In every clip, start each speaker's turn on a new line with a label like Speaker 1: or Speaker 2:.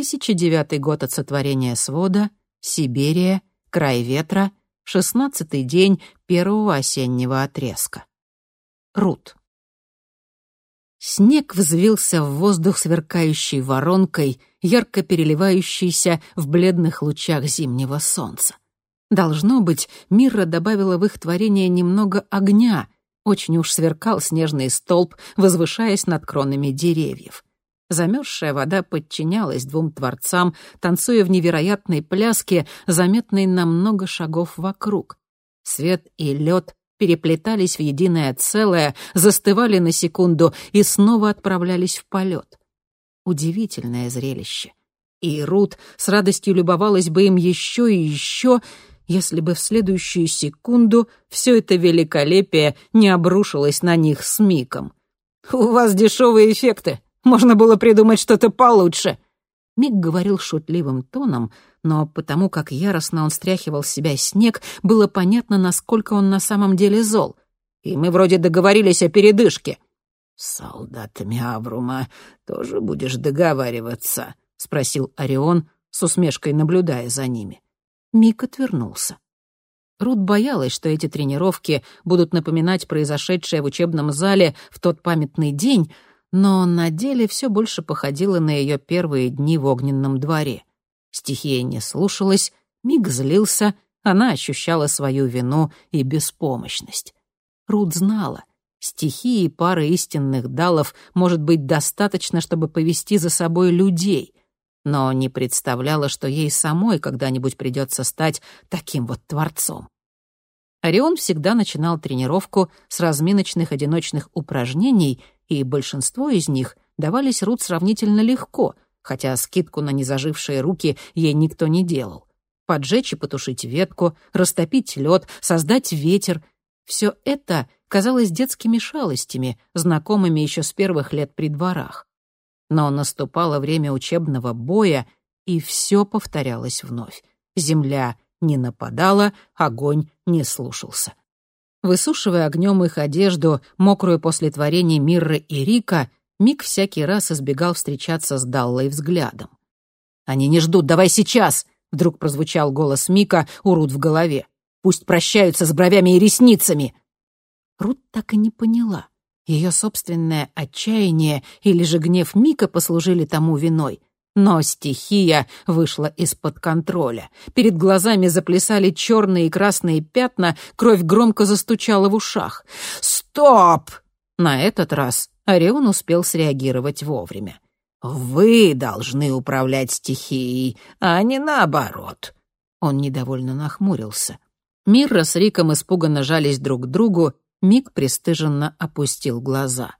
Speaker 1: 2009 год от сотворения свода, Сибирия, край ветра, шестнадцатый день первого осеннего отрезка. Рут. Снег взвился в воздух сверкающей воронкой, ярко переливающейся в бледных лучах зимнего солнца. Должно быть, Мирра добавила в их творение немного огня. Очень уж сверкал снежный столб, возвышаясь над кронами деревьев. Замерзшая вода подчинялась двум творцам, танцуя в невероятной пляске, заметной на много шагов вокруг. Свет и лед переплетались в единое целое, застывали на секунду и снова отправлялись в полет. Удивительное зрелище. И Рут с радостью любовалась бы им еще и еще, если бы в следующую секунду все это великолепие не обрушилось на них с Миком. «У вас дешевые эффекты. Можно было придумать что-то получше». Мик говорил шутливым тоном, но потому как яростно он стряхивал с себя снег, было понятно, насколько он на самом деле зол. «И мы вроде договорились о передышке».
Speaker 2: «С солдатами Аврума тоже будешь договариваться?» — спросил Орион, с усмешкой наблюдая за ними.
Speaker 1: Мик отвернулся. Рут боялась, что эти тренировки будут напоминать произошедшее в учебном зале в тот памятный день, но на деле все больше походило на ее первые дни в огненном дворе. Стихия не слушалась, Мик злился, она ощущала свою вину и беспомощность. Рут знала, стихии пары истинных далов может быть достаточно, чтобы повести за собой людей — но не представляла, что ей самой когда-нибудь придется стать таким вот творцом. Орион всегда начинал тренировку с разминочных одиночных упражнений, и большинство из них давались Рут сравнительно легко, хотя скидку на незажившие руки ей никто не делал. Поджечь и потушить ветку, растопить лед, создать ветер — все это казалось детскими шалостями, знакомыми еще с первых лет при дворах. Но наступало время учебного боя, и все повторялось вновь. Земля не нападала, огонь не слушался. Высушивая огнем их одежду, мокрую после творения Мирры и Рика, Мик всякий раз избегал встречаться с Даллой взглядом. «Они не ждут, давай сейчас!» — вдруг прозвучал голос Мика у Рут в голове. «Пусть прощаются с бровями и ресницами!» Рут так и не поняла, ее собственное отчаяние или же гнев Мика послужили тому виной. Но стихия вышла из-под контроля. Перед глазами заплясали черные и красные пятна, кровь громко застучала в ушах. «Стоп!» На этот раз Орион успел среагировать вовремя. «Вы должны управлять стихией, а не наоборот». Он недовольно нахмурился. Мирра с Риком испуганно жались друг к другу, Мик пристыженно опустил глаза.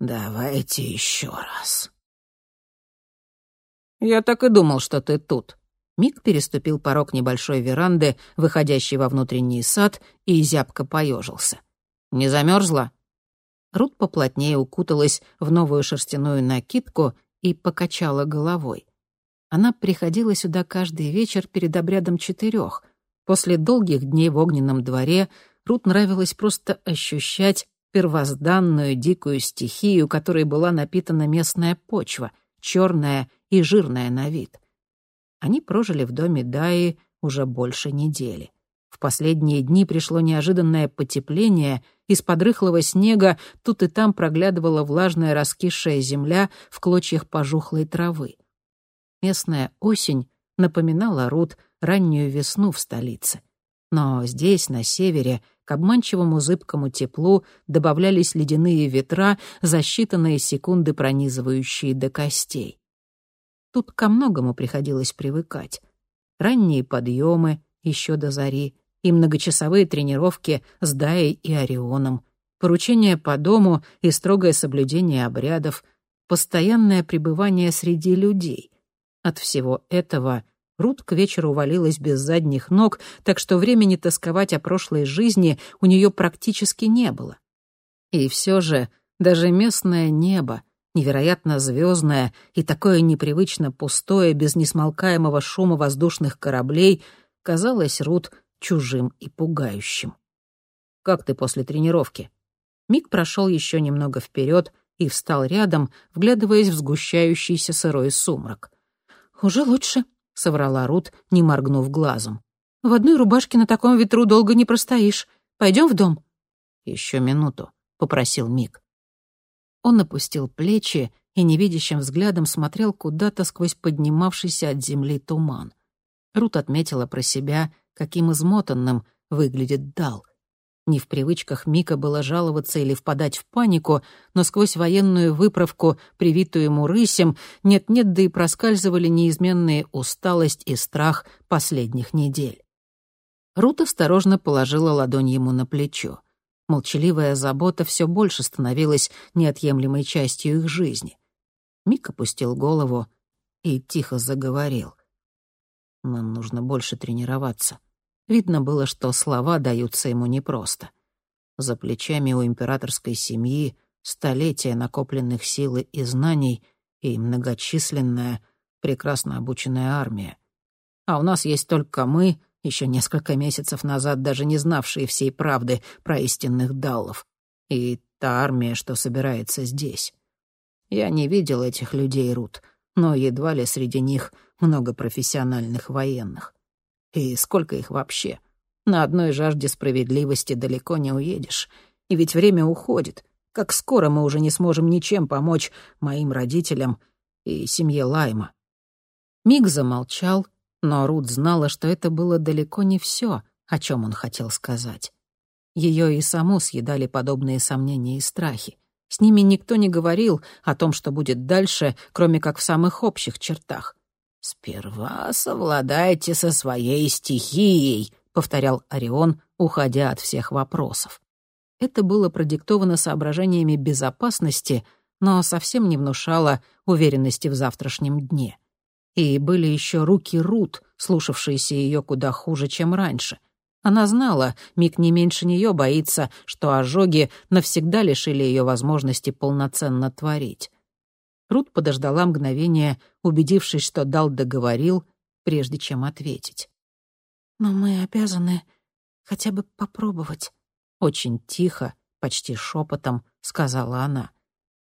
Speaker 1: «Давайте еще раз». «Я так и думал, что ты тут». Мик переступил порог небольшой веранды, выходящей во внутренний сад, и зябко поежился. «Не замерзла?» Рут поплотнее укуталась в новую шерстяную накидку и покачала головой. Она приходила сюда каждый вечер перед обрядом четырех. После долгих дней в огненном дворе Рут нравилось просто ощущать первозданную дикую стихию, которой была напитана местная почва, черная и жирная на вид. Они прожили в доме Даи уже больше недели. В последние дни пришло неожиданное потепление, из-под рыхлого снега тут и там проглядывала влажная раскисшая земля в клочьях пожухлой травы. Местная осень напоминала Рут раннюю весну в столице. Но здесь, на севере, к обманчивому зыбкому теплу добавлялись ледяные ветра, за считанные секунды пронизывающие до костей. Тут ко многому приходилось привыкать. Ранние подъемы еще до зари и многочасовые тренировки с Даей и Орионом, поручения по дому и строгое соблюдение обрядов, постоянное пребывание среди людей. От всего этого Рут к вечеру валилась без задних ног, так что времени тосковать о прошлой жизни у нее практически не было. И все же даже местное небо, невероятно звездное и такое непривычно пустое, без несмолкаемого шума воздушных кораблей, казалось Рут чужим и пугающим. «Как ты после тренировки?» Мик прошел еще немного вперед и встал рядом, вглядываясь в сгущающийся сырой сумрак. «Уже лучше», — соврала Рут, не моргнув глазом. «В одной рубашке на таком ветру долго не простоишь. Пойдем в дом?»
Speaker 2: «Еще минуту», — попросил Мик.
Speaker 1: Он опустил плечи и невидящим взглядом смотрел куда-то сквозь поднимавшийся от земли туман. Рут отметила про себя, каким измотанным выглядит Дал. Не в привычках Мика было жаловаться или впадать в панику, но сквозь военную выправку, привитую ему рысем, нет-нет, да и проскальзывали неизменные усталость и страх последних недель. Рут осторожно положила ладонь ему на плечо. Молчаливая забота все больше становилась неотъемлемой частью их жизни. Мик опустил голову и тихо заговорил. «Нам нужно больше тренироваться. Видно было, что слова даются ему непросто. За плечами у императорской семьи столетия накопленных силы и знаний и многочисленная, прекрасно обученная армия. А у нас есть только мы, еще несколько месяцев назад даже не знавшие всей правды про истинных даллов, и та армия, что собирается здесь. Я не видел этих людей, Рут, но едва ли среди них много профессиональных военных. И сколько их вообще? На одной жажде справедливости далеко не уедешь. И ведь время уходит. Как скоро мы уже не сможем ничем помочь моим родителям и семье Лайма. Миг замолчал, но Рут знала, что это было далеко не все, о чем он хотел сказать. Ее и саму съедали подобные сомнения и страхи. С ними никто не говорил о том, что будет дальше, кроме как в самых общих чертах.
Speaker 2: «Сперва совладайте со своей стихией», — повторял Орион, уходя от всех вопросов.
Speaker 1: Это было продиктовано соображениями безопасности, но совсем не внушало уверенности в завтрашнем дне. И были еще руки Рут, слушавшиеся ее куда хуже, чем раньше — она знала, Мик не меньше нее боится, что ожоги навсегда лишили ее возможности полноценно творить. Рут подождала мгновение, убедившись, что Дал договорил, прежде чем ответить. «Но мы обязаны хотя бы попробовать», — очень тихо, почти шепотом сказала она.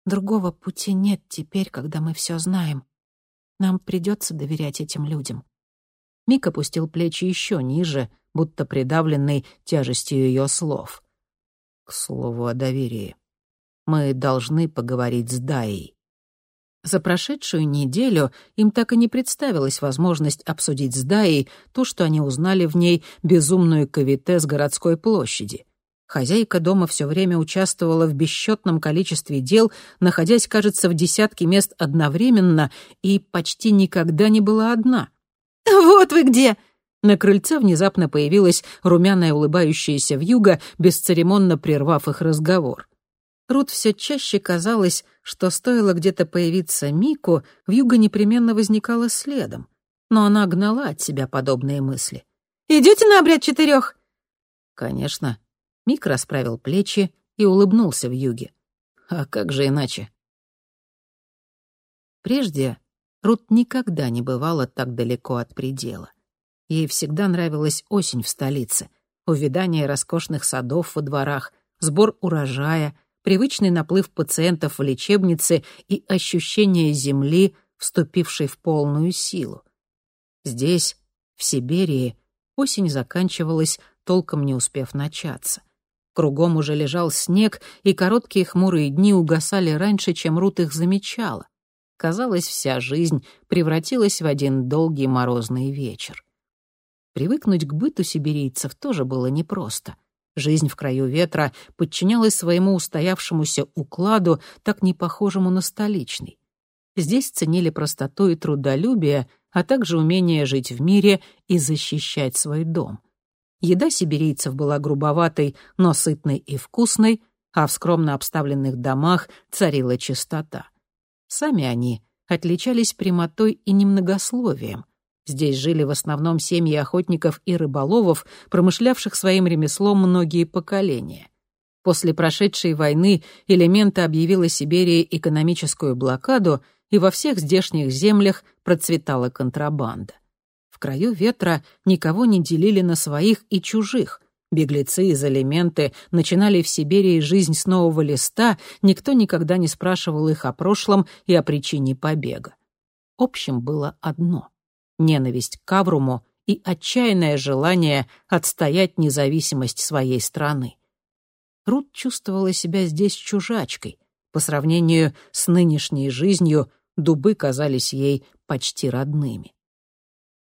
Speaker 1: «Другого пути нет теперь, когда мы все знаем. Нам придется доверять этим людям». Мик опустил плечи еще ниже, будто придавленный тяжестью ее слов.
Speaker 2: «К слову о доверии. Мы должны поговорить с Даей».
Speaker 1: За прошедшую неделю им так и не представилась возможность обсудить с Даей то, что они узнали в ней безумную кавите с городской площади. Хозяйка дома все время участвовала в бесчетном количестве дел, находясь, кажется, в десятке мест одновременно и почти никогда не была одна. «Вот вы где!» На крыльце внезапно появилась румяная улыбающаяся вьюга, бесцеремонно прервав их разговор. Рут все чаще казалось, что стоило где-то появиться Мику, вьюга непременно возникала следом. Но она гнала от себя подобные мысли. «Идете на обряд четырех?»
Speaker 2: «Конечно». Мик расправил плечи и улыбнулся в юге. «А как же иначе?»
Speaker 1: Прежде Рут никогда не бывала так далеко от предела. Ей всегда нравилась осень в столице. Увидание роскошных садов во дворах, сбор урожая, привычный наплыв пациентов в лечебнице и ощущение земли, вступившей в полную силу. Здесь, в Сибири, осень заканчивалась, толком не успев начаться. Кругом уже лежал снег, и короткие хмурые дни угасали раньше, чем Рут их замечала. Казалось, вся жизнь превратилась в один долгий морозный вечер. Привыкнуть к быту сибирийцев тоже было непросто. Жизнь в краю ветра подчинялась своему устоявшемуся укладу, так не похожему на столичный. Здесь ценили простоту и трудолюбие, а также умение жить в мире и защищать свой дом. Еда сибирийцев была грубоватой, но сытной и вкусной, а в скромно обставленных домах царила чистота. Сами они отличались прямотой и немногословием, Здесь жили в основном семьи охотников и рыболовов, промышлявших своим ремеслом многие поколения. После прошедшей войны элемента объявила Сибири экономическую блокаду, и во всех здешних землях процветала контрабанда. Краю ветра никого не делили на своих и чужих. Беглецы из элементы начинали в Сибири жизнь с нового листа, никто никогда не спрашивал их о прошлом и о причине побега. общим было одно — ненависть к Авруму и отчаянное желание отстоять независимость своей страны. Рут чувствовала себя здесь чужачкой. По сравнению с нынешней жизнью дубы казались ей почти родными.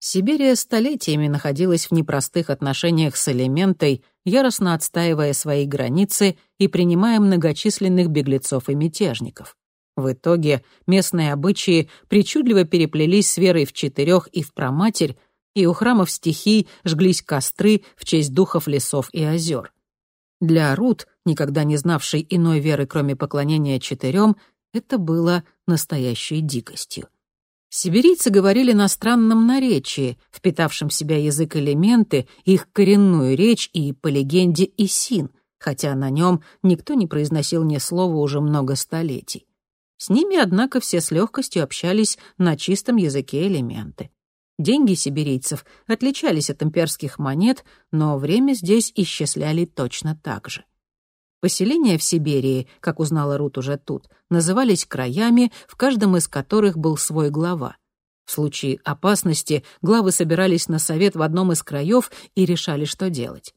Speaker 1: Сибирия столетиями находилась в непростых отношениях с элементой, яростно отстаивая свои границы и принимая многочисленных беглецов и мятежников. В итоге местные обычаи причудливо переплелись с верой в четырех и в проматерь, и у храмов стихий жглись костры в честь духов лесов и озер. Для Рут, никогда не знавшей иной веры, кроме поклонения четырем, это было настоящей дикостью. Сибирийцы говорили на странном наречии, впитавшем в себя язык элементы, их коренную речь и, по легенде, Исин, хотя на нем никто не произносил ни слова уже много столетий. С ними, однако, все с легкостью общались на чистом языке элементы. Деньги сибирийцев отличались от имперских монет, но время здесь исчисляли точно так же. Поселения в Сибири, как узнала Рут уже тут, назывались краями, в каждом из которых был свой глава. В случае опасности главы собирались на совет в одном из краев и решали, что делать.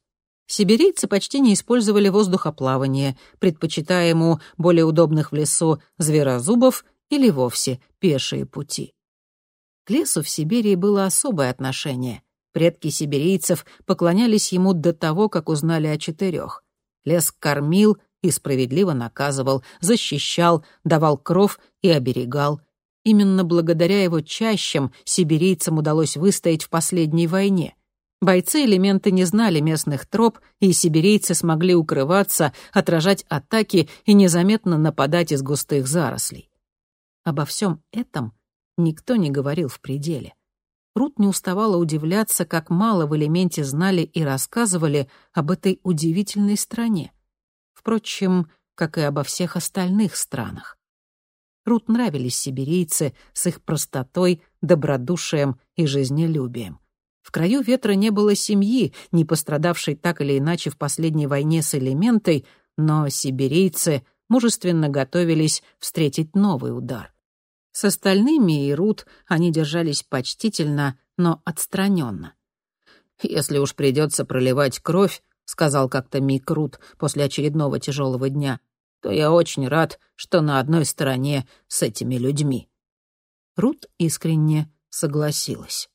Speaker 1: Сибирийцы почти не использовали воздухоплавание, предпочитая ему более удобных в лесу зверозубов или вовсе пешие пути. К лесу в Сибири было особое отношение. Предки сибирийцев поклонялись ему до того, как узнали о четырех. Лес кормил и справедливо наказывал, защищал, давал кров и оберегал. Именно благодаря его чащам сибирийцам удалось выстоять в последней войне. Бойцы элементы не знали местных троп, и сибирийцы смогли укрываться, отражать атаки и незаметно нападать из густых зарослей. Обо всем этом никто не говорил в пределе. Рут не уставала удивляться, как мало в элементе знали и рассказывали об этой удивительной стране. Впрочем, как и обо всех остальных странах. Рут нравились сибирийцы с их простотой, добродушием и жизнелюбием. В краю ветра не было семьи, не пострадавшей так или иначе в последней войне с элементой, но сибирийцы мужественно готовились встретить новый удар. С остальными и Рут они держались почтительно, но отстраненно. «Если уж придется проливать кровь», — сказал как-то Мик Рут после очередного тяжелого дня, «то я очень рад, что на одной стороне с этими людьми». Рут искренне согласилась.